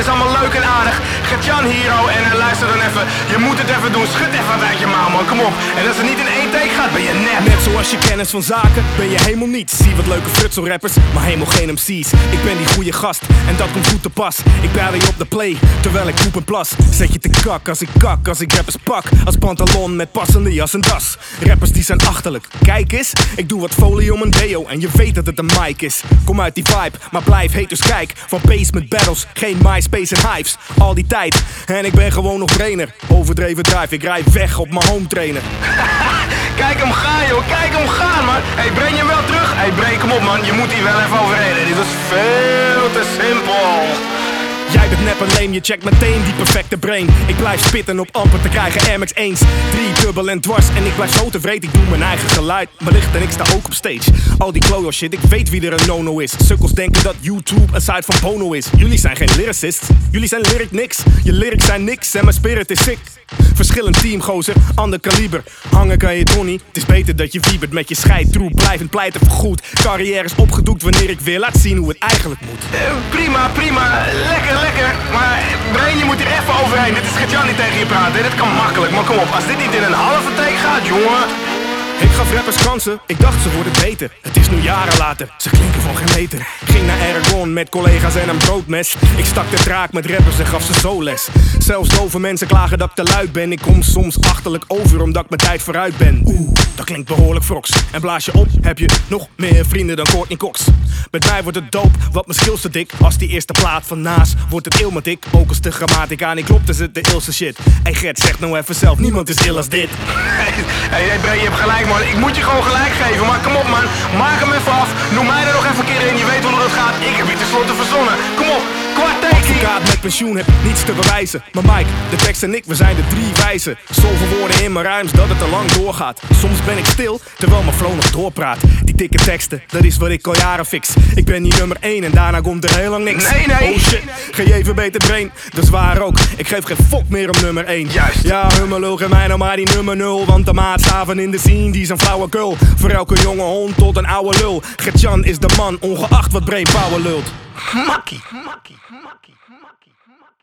is allemaal leuk en aardig. Gertjan hier, oh, en eh, luister dan even. Je moet het even doen. Schud even uit je mouw, man. Kom op. En als het niet in één take gaat, ben je nep. Zoals je kennis van zaken ben je helemaal niets. Zie wat leuke frutselrappers, maar helemaal geen MC's. Ik ben die goede gast en dat komt goed te pas. Ik bel je op de play terwijl ik poep en plas. Zet je te kak als ik kak, als ik rappers pak. Als pantalon met passende jas en das. Rappers die zijn achterlijk. Kijk eens, ik doe wat folie om een deo en je weet dat het een mic is. Kom uit die vibe, maar blijf heet kijk. Van basement battles, geen MySpace en hives. Al die tijd en ik ben gewoon nog trainer. Overdreven drive, ik rij weg op mijn home trainer. Kijk hem gaan, man. Hé, hey, breng je hem wel terug? Hé, hey, breek hem op, man. Je moet hier wel even overheen. Dit is veel te simpel. Jij bent nep en je checkt meteen die perfecte brain. Ik blijf spitten op amper te krijgen MX1's. Drie dubbel en dwars en ik blijf zo tevreden. Ik doe mijn eigen geluid, wellicht en ik sta ook op stage. Al die klojo shit, ik weet wie er een nono is. Sukkels denken dat YouTube een site van Bono is. Jullie zijn geen lyricists, jullie zijn lyric niks. Je lyrics zijn niks en mijn spirit is sick. Verschillend team, gozer, ander kaliber. Hangen kan je Donnie, het is beter dat je wiebert met je scheid. Troep, blijvend pleiten voor goed. Carrière is opgedoekt wanneer ik weer laat zien hoe het eigenlijk moet. Uh, prima, prima. Lekker, lekker. Maar Brain, je moet er even overheen. Dit is Gertjan die tegen je praat. Dit kan makkelijk, maar kom op. Als dit niet in een halve take gaat, jongen. Ik gaf rappers kansen, ik dacht ze worden beter. Het is nu jaren later, ze klinken van geen meter. Ging naar Aragon met collega's en een broodmes. Ik stak de draak met rappers en gaf ze zo les. Zelfs dove mensen klagen dat ik te luid ben. Ik kom soms achterlijk over omdat ik mijn tijd vooruit ben. Oeh, dat klinkt behoorlijk froks. En blaas je op, heb je nog meer vrienden dan Courtney Cox. Met mij wordt het doop, wat mijn skills te dik. Als die eerste plaat van naast wordt het il met ik. Ook als de grammatica niet klopt, is het de ilse shit. Hey Gert, zeg nou even zelf, niemand is ill als dit. Hey, hey, je hebt gelijk man. Ik moet je gewoon gelijk geven, maar kom op man. Maak hem even af. Noem mij er nog even een keer in. Je weet hoe het gaat. Ik heb hier tenslotte verzonnen. Kom op, Advocaat met pensioen heb niets te bewijzen. Maar Mike, de tekst en ik, we zijn de drie wijzen. Zoveel woorden in mijn ruims dat het te lang doorgaat. Soms ben ik stil, terwijl mijn flow nog doorpraat. Die dikke teksten, dat is wat ik al jaren fix. Ik ben niet nummer 1 en daarna komt er heel lang niks. Nee, nee. Oh shit, ga je even beter brain. Dat is waar ook, ik geef geen fok meer om nummer 1. Juist. Ja, hummelul, geef mij nou maar die nummer 0. Want de maatstaven in de scene, die zijn flauwekul. Voor elke jonge hond tot een oude lul. Gertjan is de man, ongeacht wat brain power Mucky, mucky, mucky, mucky, mucky.